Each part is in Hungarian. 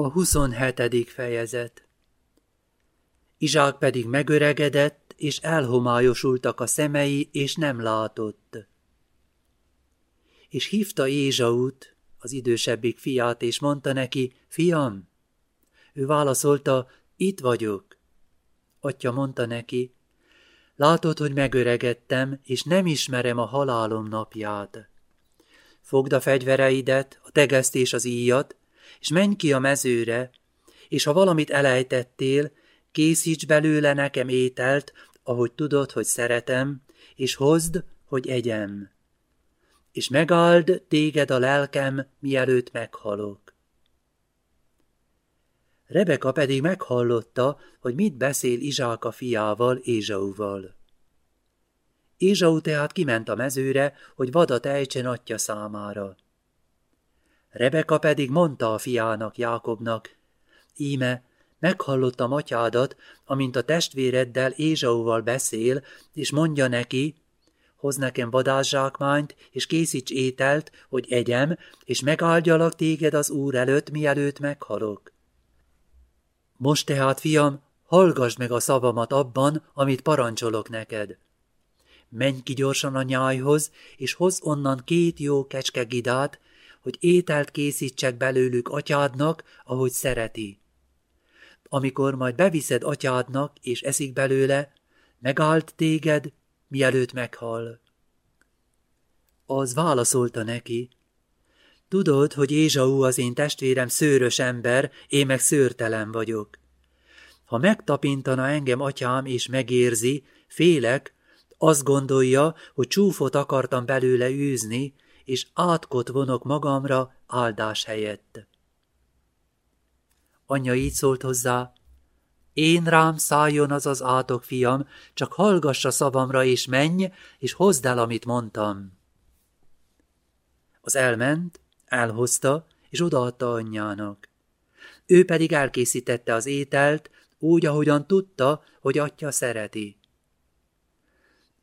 A 27. fejezet Izsák pedig megöregedett, és elhomályosultak a szemei, és nem látott. És hívta Ézsaut, az idősebbik fiát, és mondta neki, fiam, ő válaszolta, itt vagyok. Atya mondta neki, látod, hogy megöregedtem, és nem ismerem a halálom napját. Fogd a fegyvereidet, a tegeszt és az íjat, és menj ki a mezőre, és ha valamit elejtettél, készíts belőle nekem ételt, ahogy tudod, hogy szeretem, és hozd, hogy egyem. És megáld téged a lelkem, mielőtt meghalok. Rebeka pedig meghallotta, hogy mit beszél Izsák a fiával, Ézsauval. Ézsau tehát kiment a mezőre, hogy vadat ejtsen atya számára. Rebeka pedig mondta a fiának, Jákobnak, íme, meghallottam atyádat, amint a testvéreddel Ézsauval beszél, és mondja neki, hoz nekem vadászsákmányt, és készíts ételt, hogy egyem, és megáldjalak téged az Úr előtt, mielőtt meghalok. Most tehát, fiam, hallgass meg a szavamat abban, amit parancsolok neked. Menj ki gyorsan a nyájhoz, és hoz onnan két jó kecskegidát, hogy ételt készítsek belőlük atyádnak, ahogy szereti. Amikor majd beviszed atyádnak, és eszik belőle, megállt téged, mielőtt meghal. Az válaszolta neki, Tudod, hogy Ézsau az én testvérem szőrös ember, én meg szőrtelen vagyok. Ha megtapintana engem atyám és megérzi, félek, azt gondolja, hogy csúfot akartam belőle űzni, és átkot vonok magamra áldás helyett. Anyja így szólt hozzá, én rám szálljon az az átok, fiam, csak hallgassa szavamra, és menj, és hozd el, amit mondtam. Az elment, elhozta, és odaadta anyjának. Ő pedig elkészítette az ételt, úgy, ahogyan tudta, hogy atya szereti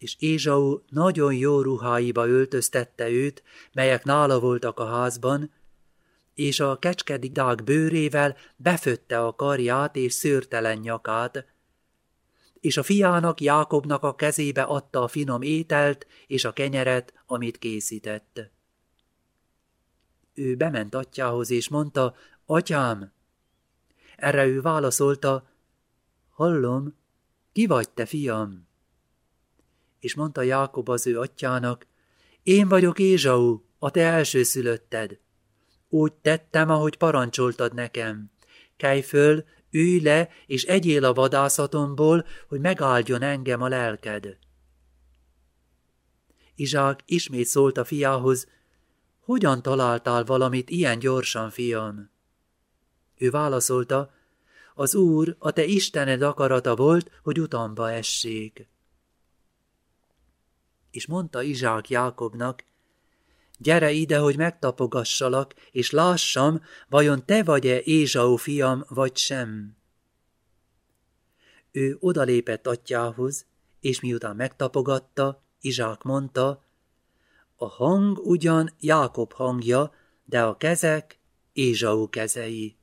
és Ézsau nagyon jó ruháiba öltöztette őt, melyek nála voltak a házban, és a kecskedidák bőrével befötte a karját és szőrtelen nyakát, és a fiának Jákobnak a kezébe adta a finom ételt és a kenyeret, amit készített. Ő bement atyához, és mondta, atyám! Erre ő válaszolta, hallom, ki vagy te, fiam? És mondta Jákob az ő atyának, én vagyok Ézsau, a te elsőszülötted. Úgy tettem, ahogy parancsoltad nekem. Kelj föl, ülj le, és egyél a vadászatomból, hogy megáldjon engem a lelked. Izsák ismét szólt a fiához, hogyan találtál valamit ilyen gyorsan, fiam? Ő válaszolta, az Úr, a te Istened akarata volt, hogy utamba essék és mondta Izsák Jákobnak, gyere ide, hogy megtapogassalak, és lássam, vajon te vagy-e Ézsau fiam, vagy sem. Ő odalépett atyához, és miután megtapogatta, Izsák mondta, a hang ugyan Jákob hangja, de a kezek Ézsau kezei.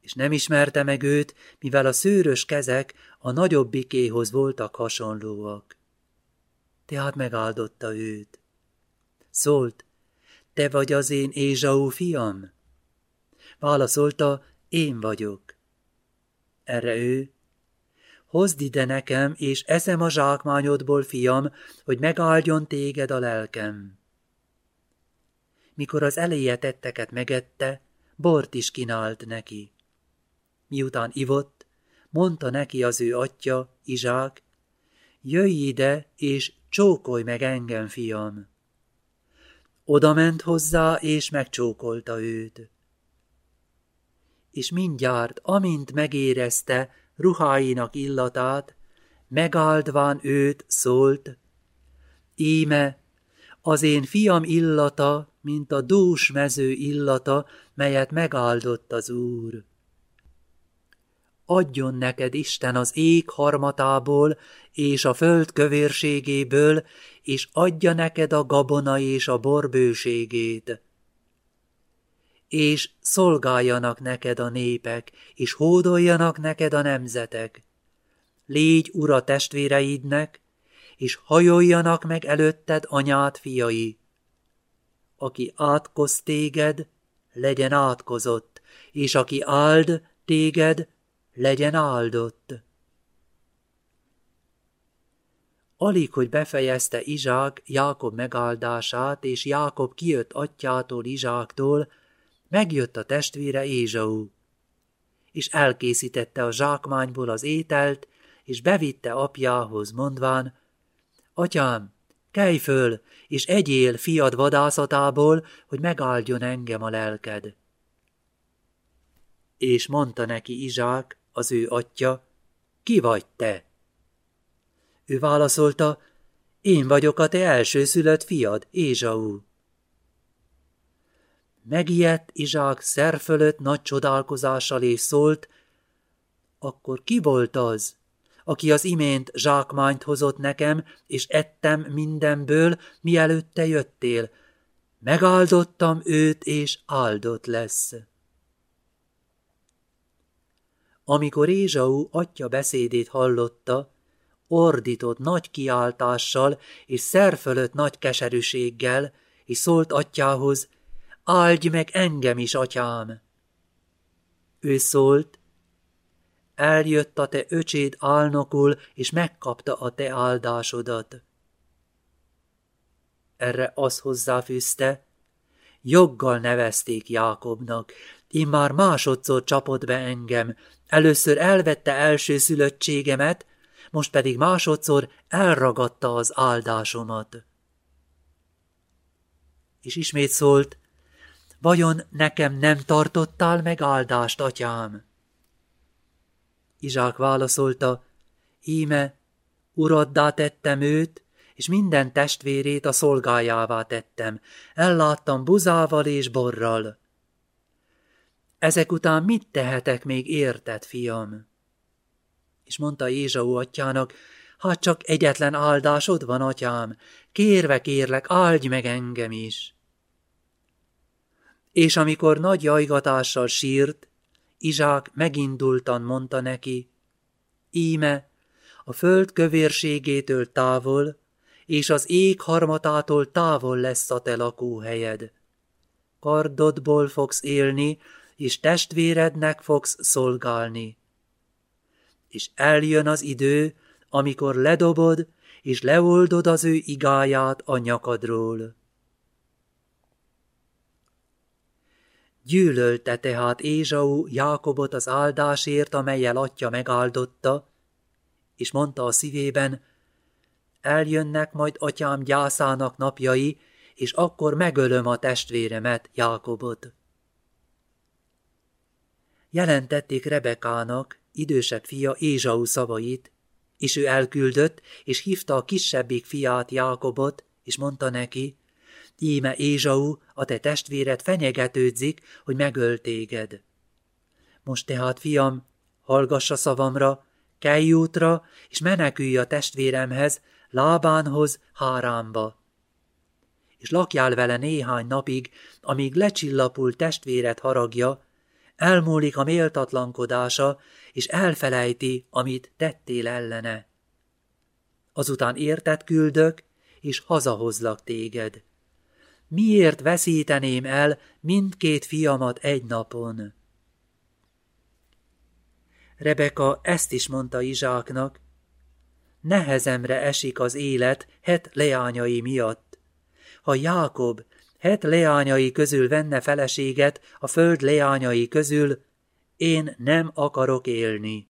És nem ismerte meg őt, mivel a szőrös kezek a nagyobbikéhoz voltak hasonlóak tehát megáldotta őt. Szólt, te vagy az én Ézsau fiam? Válaszolta, én vagyok. Erre ő, hozd ide nekem, és eszem a zsákmányodból, fiam, hogy megáldjon téged a lelkem. Mikor az eleje tetteket megette, bort is kínált neki. Miután ivott, mondta neki az ő atya, Izsák, jöjj ide, és csókolj meg engem, fiam. Oda ment hozzá, és megcsókolta őt. És mindjárt, amint megérezte ruháinak illatát, megáldván őt szólt, íme, az én fiam illata, mint a dús mező illata, melyet megáldott az Úr adjon neked Isten az ég harmatából és a föld kövérségéből, és adja neked a gabona és a borbőségét. és szolgáljanak neked a népek, és hódoljanak neked a nemzetek. Légy ura testvéreidnek, és hajoljanak meg előtted anyát fiai. Aki átkoz téged, legyen átkozott, és aki áld téged, legyen áldott. Alig, hogy befejezte Izsák Jákob megáldását, és Jákob kijött atyától Izsáktól, megjött a testvére Ézsau, és elkészítette a zsákmányból az ételt, és bevitte apjához, mondván, Atyám, kelj föl, és egyél fiad vadászatából, hogy megáldjon engem a lelked. És mondta neki Izsák, az ő atya, ki vagy te? Ő válaszolta, én vagyok a te elsőszülött fiad, Ézsau. Megijedt Izsák szer fölött nagy csodálkozással és szólt, akkor ki volt az, aki az imént zsákmányt hozott nekem, és ettem mindenből, mielőtt te jöttél. Megáldottam őt, és áldott lesz. Amikor Ézsau atya beszédét hallotta, ordított nagy kiáltással és szerfölött nagy keserűséggel, és szólt atyához, áldj meg engem is, atyám! Ő szólt, eljött a te öcséd álnokul, és megkapta a te áldásodat. Erre az hozzáfűzte, joggal nevezték Jákobnak, immár másodszor csapott be engem, először elvette első szülöttségemet, most pedig másodszor elragadta az áldásomat. És ismét szólt, vajon nekem nem tartottál meg áldást, atyám? Izsák válaszolta, íme, uraddá tettem őt, és minden testvérét a szolgájává tettem, elláttam buzával és borral. Ezek után mit tehetek még érted, fiam? És mondta Ézsau atyának, hát csak egyetlen áldásod van, atyám, kérve kérlek, áldj meg engem is. És amikor nagy jajgatással sírt, Izsák megindultan mondta neki, íme, a föld kövérségétől távol, és az ég harmatától távol lesz a te lakóhelyed. Kardodból fogsz élni, és testvérednek fogsz szolgálni. És eljön az idő, amikor ledobod, és leoldod az ő igáját a nyakadról. Gyűlölte tehát Ézsau Jákobot az áldásért, amelyel atya megáldotta, és mondta a szívében, eljönnek majd atyám gyászának napjai, és akkor megölöm a testvéremet, Jákobot. Jelentették Rebekának, idősebb fia Ézsau szavait, és ő elküldött, és hívta a kisebbik fiát Jákobot, és mondta neki, Íme Ézsau, a te testvéred fenyegetődzik, hogy megöl téged. Most tehát, fiam, hallgass a szavamra, kelj útra, és menekülj a testvéremhez, Lábánhoz, Hárámba. És lakjál vele néhány napig, amíg lecsillapul testvéred haragja, elmúlik a méltatlankodása, és elfelejti, amit tettél ellene. Azután értet küldök, és hazahozlak téged miért veszíteném el mindkét fiamat egy napon? Rebeka ezt is mondta Izsáknak, nehezemre esik az élet het leányai miatt. Ha Jákob het leányai közül venne feleséget a föld leányai közül, én nem akarok élni.